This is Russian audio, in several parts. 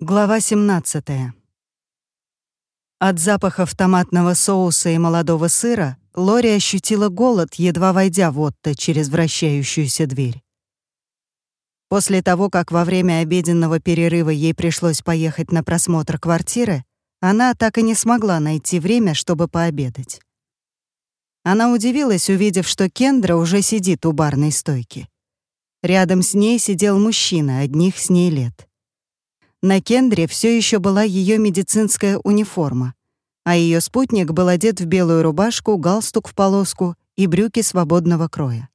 Глава 17. От запахов томатного соуса и молодого сыра Лори ощутила голод, едва войдя в Отто через вращающуюся дверь. После того, как во время обеденного перерыва ей пришлось поехать на просмотр квартиры, она так и не смогла найти время, чтобы пообедать. Она удивилась, увидев, что Кендра уже сидит у барной стойки. Рядом с ней сидел мужчина, одних с ней лет. На Кендре все еще была ее медицинская униформа, а ее спутник был одет в белую рубашку, галстук в полоску и брюки свободного кроя.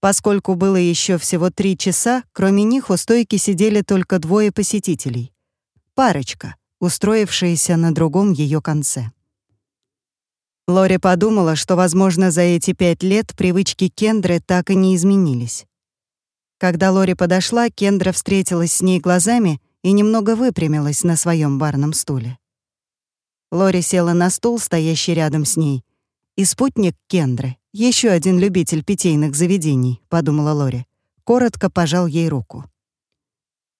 Поскольку было еще всего три часа, кроме них у стойки сидели только двое посетителей. Парочка, устроившаяся на другом ее конце. Лори подумала, что, возможно, за эти пять лет привычки Кендры так и не изменились. Когда Лори подошла, Кендра встретилась с ней глазами и немного выпрямилась на своем барном стуле. Лори села на стул, стоящий рядом с ней. И спутник Кендры, еще один любитель питейных заведений, подумала Лори, коротко пожал ей руку.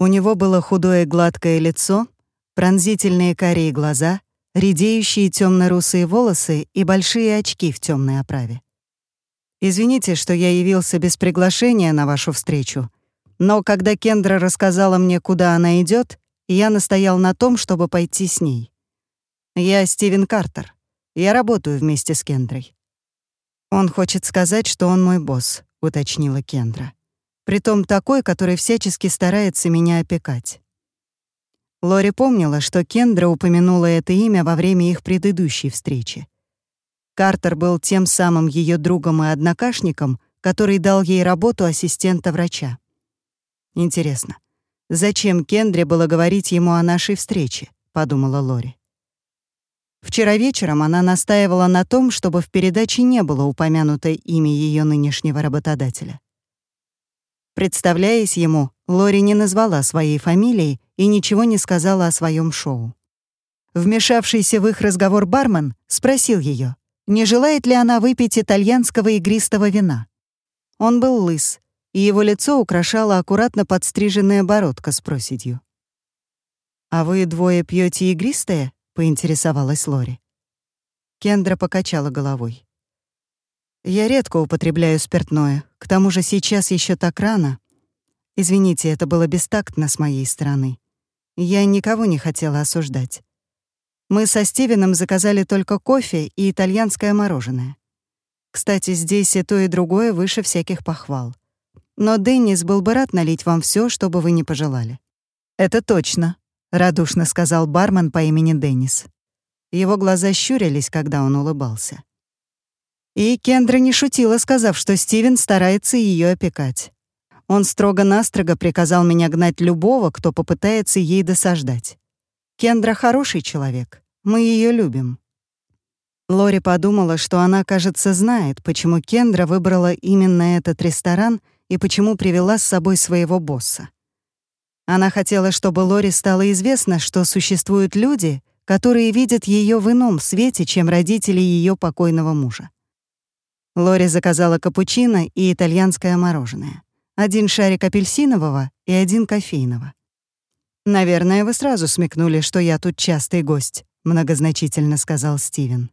У него было худое гладкое лицо, пронзительные карие глаза, редеющие темно-русые волосы и большие очки в темной оправе. Извините, что я явился без приглашения на вашу встречу, но когда Кендра рассказала мне, куда она идет, я настоял на том, чтобы пойти с ней. Я Стивен Картер. Я работаю вместе с Кендрой. Он хочет сказать, что он мой босс, уточнила Кендра. Притом такой, который всячески старается меня опекать. Лори помнила, что Кендра упомянула это имя во время их предыдущей встречи. Картер был тем самым ее другом и однокашником, который дал ей работу ассистента врача. Интересно, зачем Кендре было говорить ему о нашей встрече, подумала Лори. Вчера вечером она настаивала на том, чтобы в передаче не было упомянуто имя ее нынешнего работодателя. Представляясь ему, Лори не назвала своей фамилии и ничего не сказала о своем шоу. Вмешавшийся в их разговор бармен спросил ее, не желает ли она выпить итальянского игристого вина. Он был лыс, и его лицо украшала аккуратно подстриженная бородка с проседью. «А вы двое пьете игристое?» — поинтересовалась Лори. Кендра покачала головой. «Я редко употребляю спиртное, к тому же сейчас еще так рано. Извините, это было бестактно с моей стороны. Я никого не хотела осуждать. Мы со Стивеном заказали только кофе и итальянское мороженое. Кстати, здесь и то, и другое выше всяких похвал. Но Деннис был бы рад налить вам все, что бы вы не пожелали. «Это точно», — радушно сказал бармен по имени Деннис. Его глаза щурились, когда он улыбался. И Кендра не шутила, сказав, что Стивен старается ее опекать. Он строго-настрого приказал меня гнать любого, кто попытается ей досаждать. Кендра хороший человек. Мы ее любим». Лори подумала, что она, кажется, знает, почему Кендра выбрала именно этот ресторан и почему привела с собой своего босса. Она хотела, чтобы Лори стало известно, что существуют люди, которые видят ее в ином свете, чем родители ее покойного мужа. Лори заказала капучино и итальянское мороженое. Один шарик апельсинового и один кофейного. «Наверное, вы сразу смекнули, что я тут частый гость», — многозначительно сказал Стивен.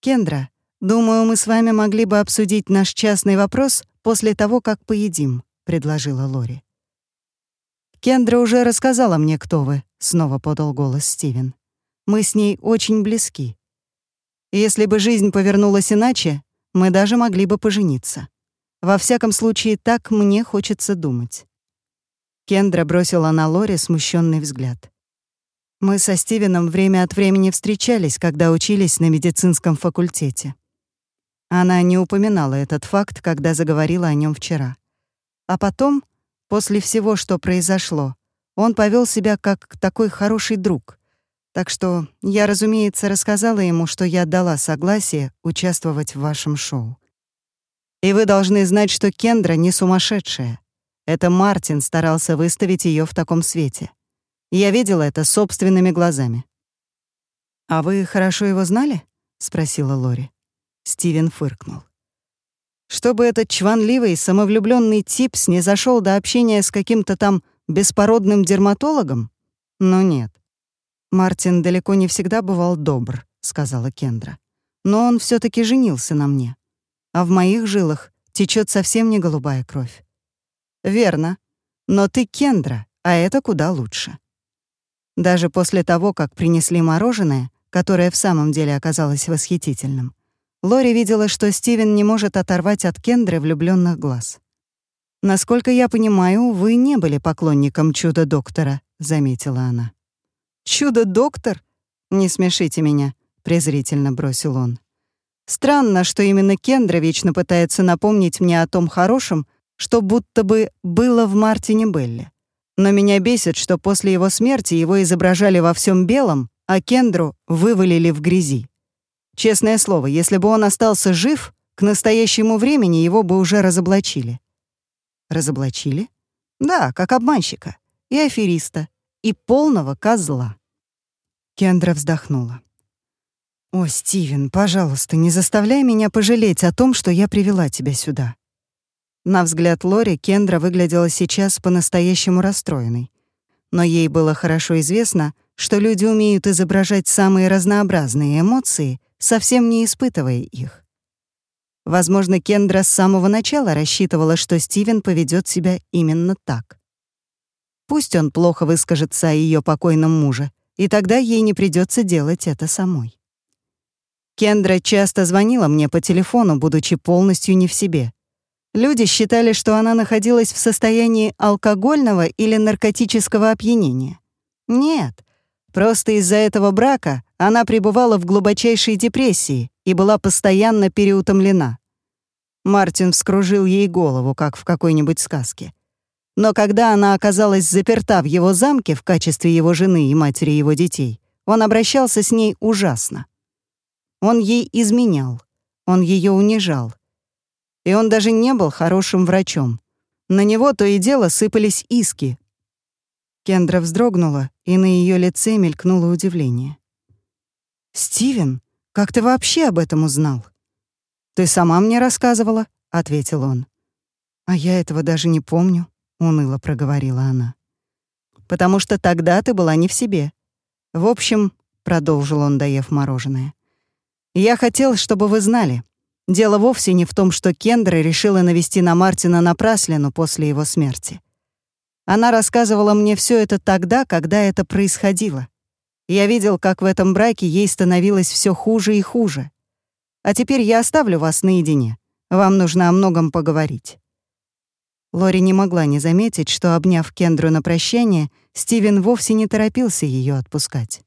«Кендра, думаю, мы с вами могли бы обсудить наш частный вопрос после того, как поедим», — предложила Лори. «Кендра уже рассказала мне, кто вы», — снова подал голос Стивен. «Мы с ней очень близки. Если бы жизнь повернулась иначе, мы даже могли бы пожениться. Во всяком случае, так мне хочется думать». Кендра бросила на Лори смущенный взгляд. Мы со Стивеном время от времени встречались, когда учились на медицинском факультете. Она не упоминала этот факт, когда заговорила о нем вчера. А потом, после всего, что произошло, он повел себя как такой хороший друг. Так что я, разумеется, рассказала ему, что я дала согласие участвовать в вашем шоу. И вы должны знать, что Кендра не сумасшедшая. Это Мартин старался выставить ее в таком свете. Я видела это собственными глазами. «А вы хорошо его знали?» — спросила Лори. Стивен фыркнул. Чтобы этот чванливый, самовлюбленный тип снизошел до общения с каким-то там беспородным дерматологом, «Ну нет. Мартин далеко не всегда бывал добр», — сказала Кендра. «Но он все таки женился на мне. А в моих жилах течет совсем не голубая кровь». «Верно. Но ты Кендра, а это куда лучше». Даже после того, как принесли мороженое, которое в самом деле оказалось восхитительным, Лори видела, что Стивен не может оторвать от Кендры влюбленных глаз. «Насколько я понимаю, вы не были поклонником чудо-доктора», — заметила она. «Чудо-доктор? Не смешите меня», — презрительно бросил он. «Странно, что именно Кендра вечно пытается напомнить мне о том хорошем, что будто бы было в Мартине Белле. Но меня бесит, что после его смерти его изображали во всем белом, а Кендру вывалили в грязи. Честное слово, если бы он остался жив, к настоящему времени его бы уже разоблачили. Разоблачили? Да, как обманщика и афериста, и полного козла. Кендра вздохнула. «О, Стивен, пожалуйста, не заставляй меня пожалеть о том, что я привела тебя сюда». На взгляд Лори Кендра выглядела сейчас по-настоящему расстроенной. Но ей было хорошо известно, что люди умеют изображать самые разнообразные эмоции, совсем не испытывая их. Возможно, Кендра с самого начала рассчитывала, что Стивен поведет себя именно так. Пусть он плохо выскажется о ее покойном муже, и тогда ей не придется делать это самой. Кендра часто звонила мне по телефону, будучи полностью не в себе. Люди считали, что она находилась в состоянии алкогольного или наркотического опьянения. Нет, просто из-за этого брака она пребывала в глубочайшей депрессии и была постоянно переутомлена. Мартин вскружил ей голову, как в какой-нибудь сказке. Но когда она оказалась заперта в его замке в качестве его жены и матери его детей, он обращался с ней ужасно. Он ей изменял, он ее унижал. И он даже не был хорошим врачом. На него то и дело сыпались иски. Кендра вздрогнула, и на ее лице мелькнуло удивление. «Стивен, как ты вообще об этом узнал?» «Ты сама мне рассказывала», — ответил он. «А я этого даже не помню», — уныло проговорила она. «Потому что тогда ты была не в себе. В общем», — продолжил он, доев мороженое, «я хотел, чтобы вы знали. Дело вовсе не в том, что Кендра решила навести на Мартина напраслину после его смерти. Она рассказывала мне все это тогда, когда это происходило. Я видел, как в этом браке ей становилось все хуже и хуже. А теперь я оставлю вас наедине. Вам нужно о многом поговорить». Лори не могла не заметить, что, обняв Кендру на прощание, Стивен вовсе не торопился ее отпускать.